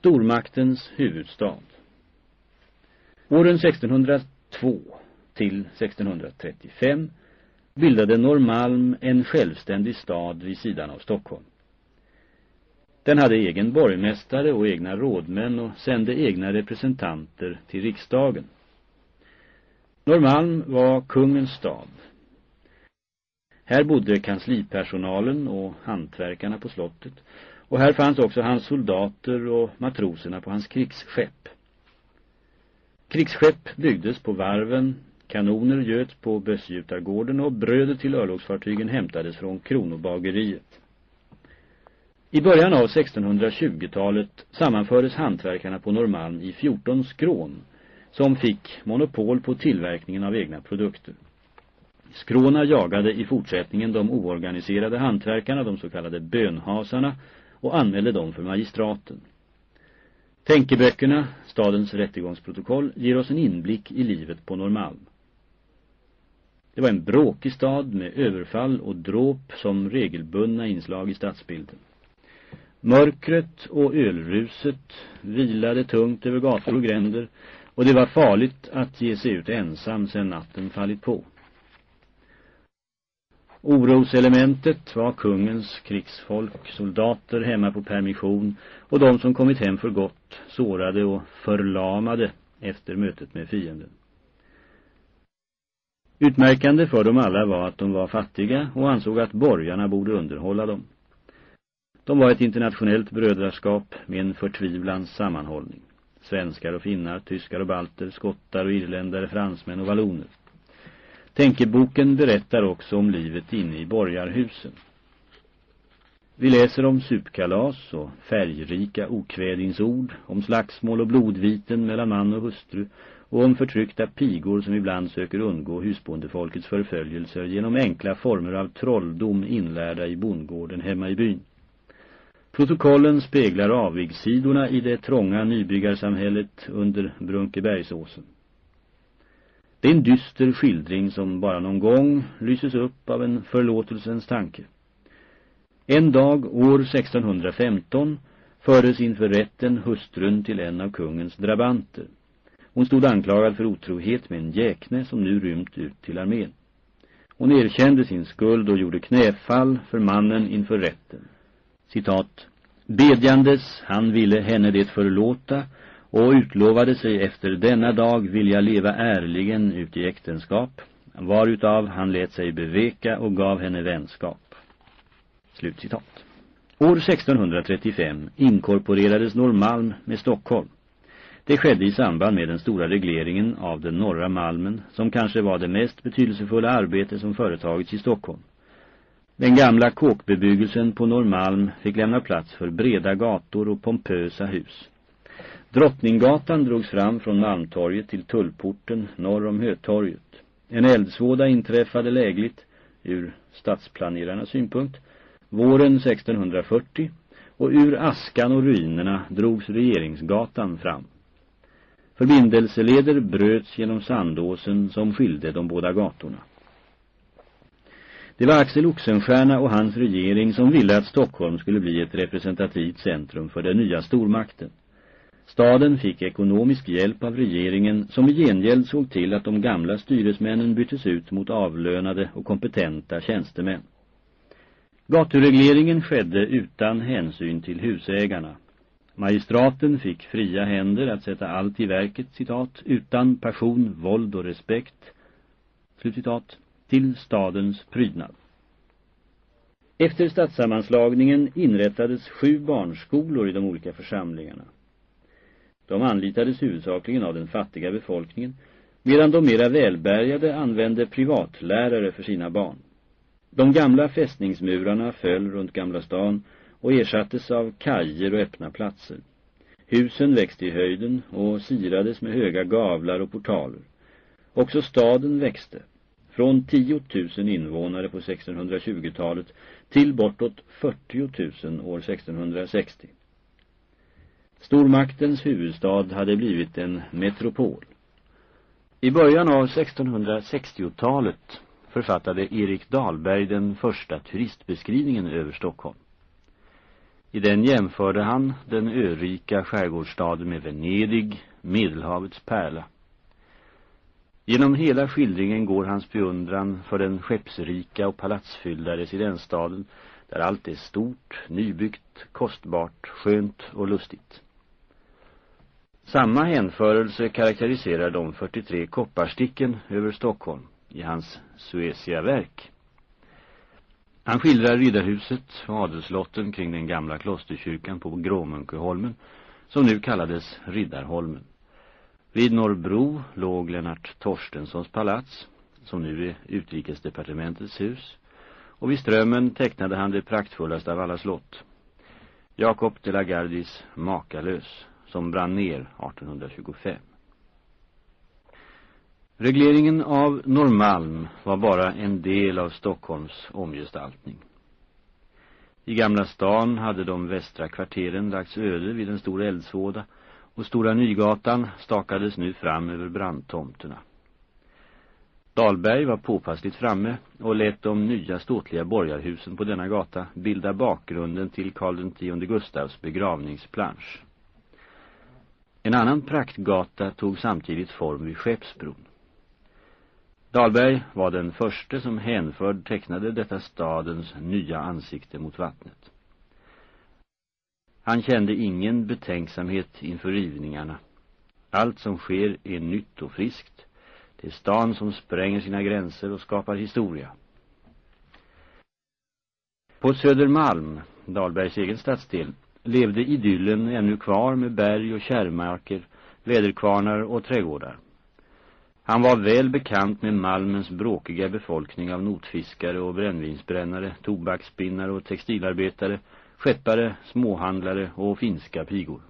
Stormaktens huvudstad. Åren 1602 till 1635 bildade Norrmalm en självständig stad vid sidan av Stockholm. Den hade egen borgmästare och egna rådmän och sände egna representanter till riksdagen. Norrmalm var kungens stad. Här bodde kanslipersonalen och hantverkarna på slottet och här fanns också hans soldater och matroserna på hans krigsskepp. Krigsskepp byggdes på varven, kanoner göts på Bössgjutargården och brödet till örlogsfartygen hämtades från Kronobageriet. I början av 1620-talet sammanfördes hantverkarna på Norrmalm i 14 skrån som fick monopol på tillverkningen av egna produkter. Skråna jagade i fortsättningen de oorganiserade hantverkarna, de så kallade bönhasarna, och anmälde dem för magistraten. Tänkeböckerna, stadens rättegångsprotokoll, ger oss en inblick i livet på Norrmalm. Det var en bråkig stad med överfall och dråp som regelbundna inslag i stadsbilden. Mörkret och ölruset vilade tungt över gator och gränder och det var farligt att ge sig ut ensam sedan natten fallit på. Oroselementet var kungens krigsfolk, soldater hemma på permission och de som kommit hem för gott, sårade och förlamade efter mötet med fienden. Utmärkande för dem alla var att de var fattiga och ansåg att borgarna borde underhålla dem. De var ett internationellt brödraskap med en förtvivlans sammanhållning. Svenskar och finnar, tyskar och balter, skottar och irländare, fransmän och valloner. Tänkeboken berättar också om livet inne i borgarhusen. Vi läser om supkalas och färgrika okvädinsord, om slagsmål och blodviten mellan man och hustru och om förtryckta pigor som ibland söker undgå husbondefolkets förföljelser genom enkla former av trolldom inlärda i bondgården hemma i byn. Protokollen speglar avigsidorna i det trånga nybyggarsamhället under Brunkebergsåsen. Det är en dyster skildring som bara någon gång lyses upp av en förlåtelsens tanke. En dag år 1615 fördes inför rätten hustrun till en av kungens drabanter. Hon stod anklagad för otrohet med en jäkne som nu rymt ut till armén. Hon erkände sin skuld och gjorde knäfall för mannen inför rätten. Citat. Bedjandes, han ville henne det förlåta och utlovade sig efter denna dag vilja leva ärligen ut i äktenskap, varutav han lät sig beveka och gav henne vänskap. Slutcitat. År 1635 inkorporerades Norrmalm med Stockholm. Det skedde i samband med den stora regleringen av den norra Malmen som kanske var det mest betydelsefulla arbete som företagits i Stockholm. Den gamla kåkbebyggelsen på Norrmalm fick lämna plats för breda gator och pompösa hus. Drottninggatan drogs fram från Malmtorget till Tullporten norr om Hötorget. En eldsvåda inträffade lägligt, ur stadsplanerarnas synpunkt, våren 1640 och ur askan och ruinerna drogs regeringsgatan fram. Förbindelseleder bröts genom sandåsen som skilde de båda gatorna. Det var Axel Oxenstierna och hans regering som ville att Stockholm skulle bli ett representativt centrum för den nya stormakten. Staden fick ekonomisk hjälp av regeringen som i gengäld såg till att de gamla styresmännen byttes ut mot avlönade och kompetenta tjänstemän. Gaturegleringen skedde utan hänsyn till husägarna. Magistraten fick fria händer att sätta allt i verket, citat, utan passion, våld och respekt, slutcitat, till stadens prydnad. Efter stadssammanslagningen inrättades sju barnskolor i de olika församlingarna. De anlitades huvudsakligen av den fattiga befolkningen, medan de mera välbärgade använde privatlärare för sina barn. De gamla fästningsmurarna föll runt Gamla stan och ersattes av kajer och öppna platser. Husen växte i höjden och sirades med höga gavlar och portaler. Också staden växte, från 10 000 invånare på 1620-talet till bortåt 40 000 år 1660. Stormaktens huvudstad hade blivit en metropol. I början av 1660-talet författade Erik Dahlberg den första turistbeskrivningen över Stockholm. I den jämförde han den örika skärgårdsstaden med Venedig, Medelhavets pärla. Genom hela skildringen går hans beundran för den skeppsrika och palatsfyllda residensstaden där allt är stort, nybyggt, kostbart, skönt och lustigt. Samma hänförelse karaktäriserar de 43 kopparsticken över Stockholm i hans Suecia-verk. Han skildrar riddarhuset och adelslotten kring den gamla klosterkyrkan på Gråmunkeholmen som nu kallades Riddarholmen. Vid Norrbro låg Lennart Torstenssons palats som nu är utrikesdepartementets hus och vid Strömmen tecknade han det praktfullaste av alla slott. Jakob de la Gardis Makalös som brann ner 1825. Regleringen av Norrmalm var bara en del av Stockholms omgestaltning. I Gamla stan hade de västra kvarteren lagts öde vid en stor eldsvåda och Stora Nygatan stakades nu fram över brandtomterna. Dalberg var påpassligt framme och lät de nya ståtliga borgarhusen på denna gata bilda bakgrunden till Karl X Gustavs begravningsplansch. En annan praktgata tog samtidigt form vid Skeppsbron. Dahlberg var den första som hänförd tecknade detta stadens nya ansikte mot vattnet. Han kände ingen betänksamhet inför rivningarna. Allt som sker är nytt och friskt. Det är stan som spränger sina gränser och skapar historia. På Södermalm, Dahlbergs egen stadsdel, levde idyllen ännu kvar med berg och kärrmarker, väderkvarnar och trädgårdar. Han var väl bekant med Malmens bråkiga befolkning av notfiskare och brännvinsbrännare, tobaksspinnare och textilarbetare, skeppare, småhandlare och finska pigor.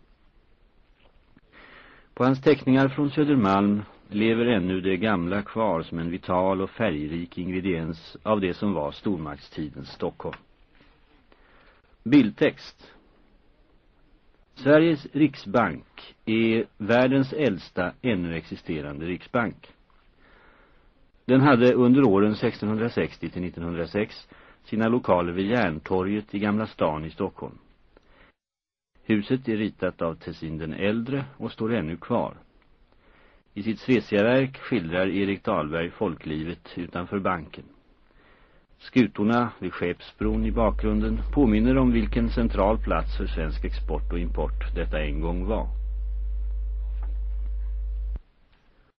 På hans teckningar från Södermalm lever ännu det gamla kvar som en vital och färgrik ingrediens av det som var stormaktstidens Stockholm. Bildtext Sveriges riksbank är världens äldsta ännu existerande riksbank. Den hade under åren 1660 till 1906 sina lokaler vid Järntorget i Gamla stan i Stockholm. Huset är ritat av Tessin den äldre och står ännu kvar. I sitt Svesiaverk skildrar Erik Dahlberg folklivet utanför banken. Skutorna vid Skeppsbron i bakgrunden påminner om vilken central plats för svensk export och import detta en gång var.